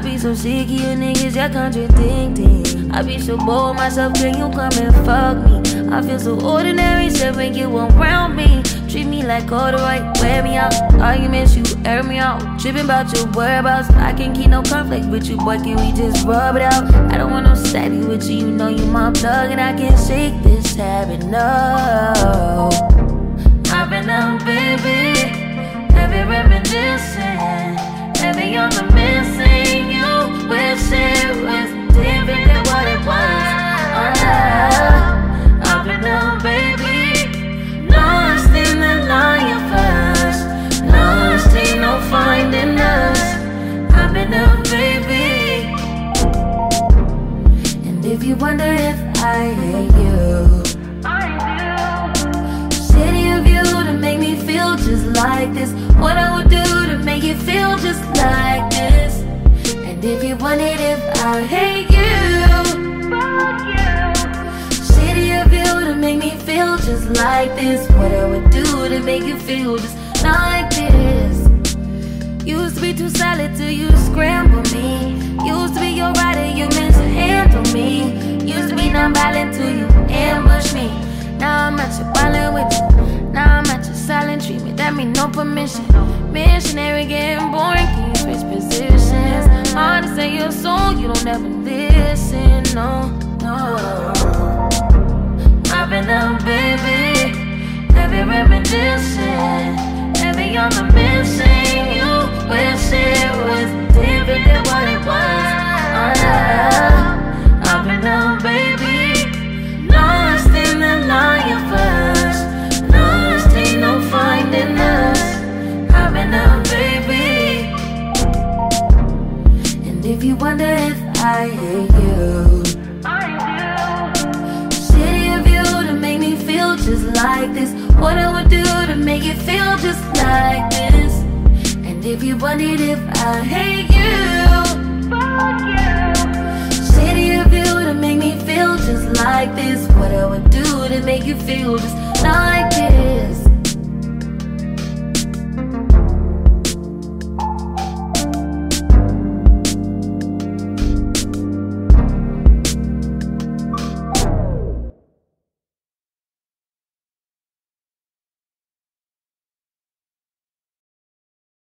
be so sick of you niggas, you're contradicting. I be so bold myself, can you come and fuck me? I feel so ordinary, so when you around me. Treat me like right, wear me out. Arguments, you air me out. Tripping about your whereabouts. I can't keep no conflict with you, boy. Can we just rub it out? I don't want no steady with you, you know you my plug, and I can't shake this habit, no. I've been out, if you wonder if I hate you. Shitty of you to make me feel just like this. What I would do to make you feel just like this. And if you wanted, if I hate you. Shitty of you to make me feel just like this. What I would do to make you feel just like this. Used to be too solid till you scramble no permission. Missionary getting boring, can you positions? Hard to say your soul, you don't ever listen. No, no. I've been out, baby. Heavy reminiscing. Heavy on the if you wonder if I hate you. Shitty of you to make me feel just like this. What I would do to make it feel just like this. And if you wondered if I hate you. Shitty of you to make me feel just like this. What I would do to make you feel just like.